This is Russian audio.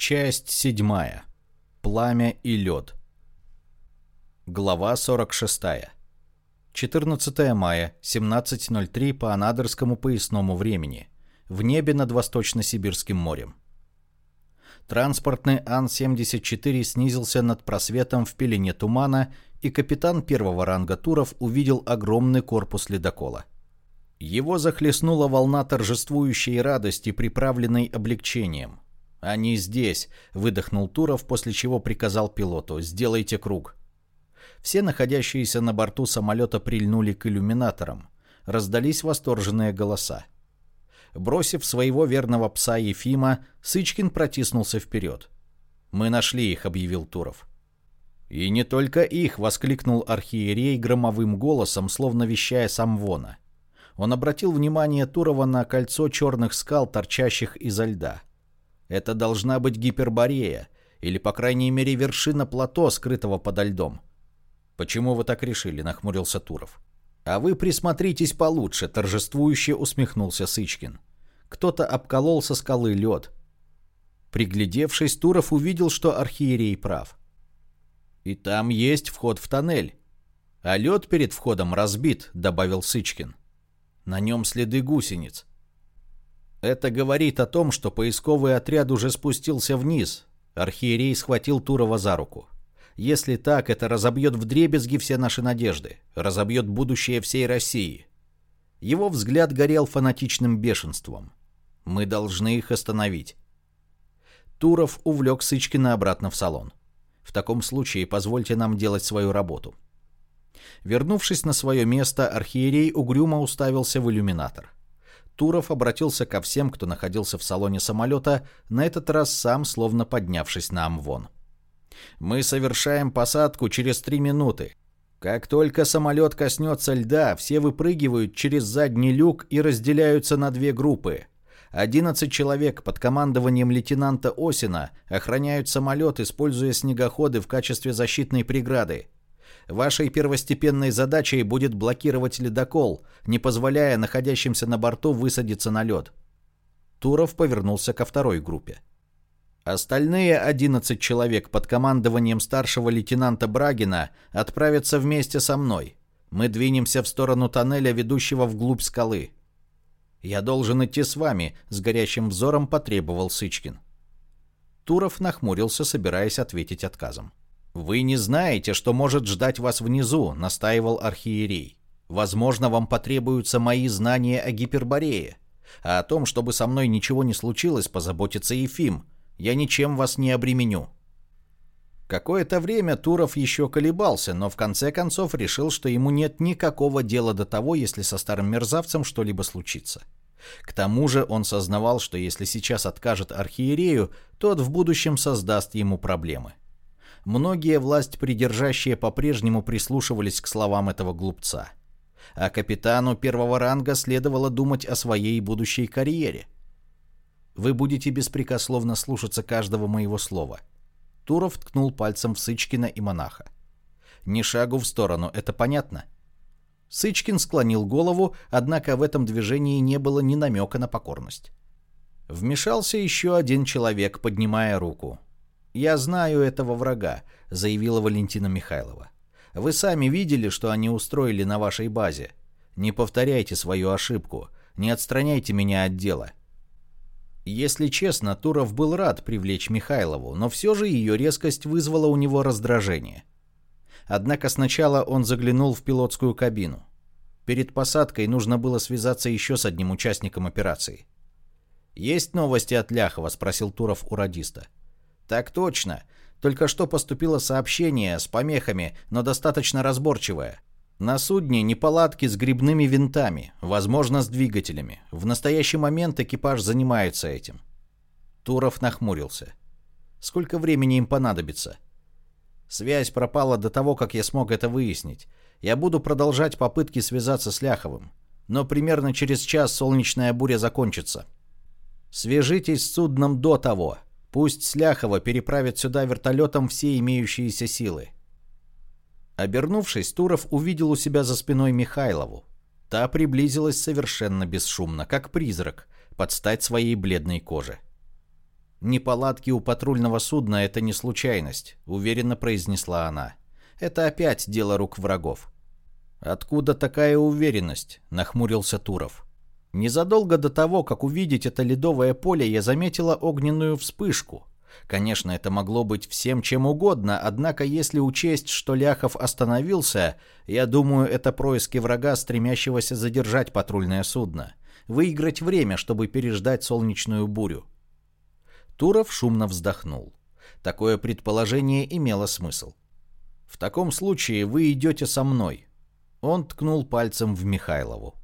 Часть седьмая. Пламя и лед. Глава 46. 14 мая, 17.03 по анадырскому поясному времени. В небе над Восточно-Сибирским морем. Транспортный Ан-74 снизился над просветом в пелене тумана, и капитан первого ранга Туров увидел огромный корпус ледокола. Его захлестнула волна торжествующей радости, приправленной облегчением – «Они здесь», — выдохнул Туров, после чего приказал пилоту «Сделайте круг». Все находящиеся на борту самолета прильнули к иллюминаторам. Раздались восторженные голоса. Бросив своего верного пса Ефима, Сычкин протиснулся вперед. «Мы нашли их», — объявил Туров. «И не только их!» — воскликнул архиерей громовым голосом, словно вещая сам Вона. Он обратил внимание Турова на кольцо черных скал, торчащих изо льда. Это должна быть гиперборея, или, по крайней мере, вершина плато, скрытого подо льдом. «Почему вы так решили?» — нахмурился Туров. «А вы присмотритесь получше», — торжествующе усмехнулся Сычкин. Кто-то обколол со скалы лед. Приглядевшись, Туров увидел, что архиерей прав. «И там есть вход в тоннель. А лед перед входом разбит», — добавил Сычкин. «На нем следы гусениц. Это говорит о том, что поисковый отряд уже спустился вниз. Архиерей схватил Турова за руку. Если так, это разобьет вдребезги все наши надежды, разобьет будущее всей России. Его взгляд горел фанатичным бешенством. Мы должны их остановить. Туров увлек Сычкина обратно в салон. В таком случае позвольте нам делать свою работу. Вернувшись на свое место, архиерей угрюмо уставился в иллюминатор. Туров обратился ко всем, кто находился в салоне самолета, на этот раз сам, словно поднявшись на Амвон. «Мы совершаем посадку через три минуты. Как только самолет коснется льда, все выпрыгивают через задний люк и разделяются на две группы. 11 человек под командованием лейтенанта Осина охраняют самолет, используя снегоходы в качестве защитной преграды. Вашей первостепенной задачей будет блокировать ледокол, не позволяя находящимся на борту высадиться на лед. Туров повернулся ко второй группе. Остальные 11 человек под командованием старшего лейтенанта Брагина отправятся вместе со мной. Мы двинемся в сторону тоннеля, ведущего вглубь скалы. Я должен идти с вами, с горящим взором потребовал Сычкин. Туров нахмурился, собираясь ответить отказом. «Вы не знаете, что может ждать вас внизу», — настаивал архиерей. «Возможно, вам потребуются мои знания о Гиперборее. А о том, чтобы со мной ничего не случилось, позаботится Ефим. Я ничем вас не обременю». Какое-то время Туров еще колебался, но в конце концов решил, что ему нет никакого дела до того, если со старым мерзавцем что-либо случится. К тому же он сознавал, что если сейчас откажет архиерею, тот в будущем создаст ему проблемы. Многие власть придержащие по-прежнему прислушивались к словам этого глупца. А капитану первого ранга следовало думать о своей будущей карьере. Вы будете беспрекословно слушаться каждого моего слова. Туров ткнул пальцем в Сычкина и монаха. Ни шагу в сторону, это понятно? Сычкин склонил голову, однако в этом движении не было ни намека на покорность. Вмешался еще один человек, поднимая руку. «Я знаю этого врага», — заявила Валентина Михайлова. «Вы сами видели, что они устроили на вашей базе. Не повторяйте свою ошибку, не отстраняйте меня от дела». Если честно, Туров был рад привлечь Михайлову, но все же ее резкость вызвала у него раздражение. Однако сначала он заглянул в пилотскую кабину. Перед посадкой нужно было связаться еще с одним участником операции. «Есть новости от Ляхова?» – спросил Туров у радиста. «Так точно. Только что поступило сообщение с помехами, но достаточно разборчивое. На судне неполадки с грибными винтами, возможно, с двигателями. В настоящий момент экипаж занимается этим». Туров нахмурился. «Сколько времени им понадобится?» «Связь пропала до того, как я смог это выяснить. Я буду продолжать попытки связаться с Ляховым. Но примерно через час солнечная буря закончится. Свяжитесь с судном до того. Пусть Сляхова переправит сюда вертолетом все имеющиеся силы. Обернувшись, Туров увидел у себя за спиной Михайлову. Та приблизилась совершенно бесшумно, как призрак, под стать своей бледной коже. Неполадки у патрульного судна — это не случайность», — уверенно произнесла она. «Это опять дело рук врагов». «Откуда такая уверенность?» — нахмурился Туров. Незадолго до того, как увидеть это ледовое поле, я заметила огненную вспышку. Конечно, это могло быть всем чем угодно, однако если учесть, что Ляхов остановился, я думаю, это происки врага, стремящегося задержать патрульное судно. Выиграть время, чтобы переждать солнечную бурю. Туров шумно вздохнул. Такое предположение имело смысл. «В таком случае вы идете со мной». Он ткнул пальцем в Михайлову.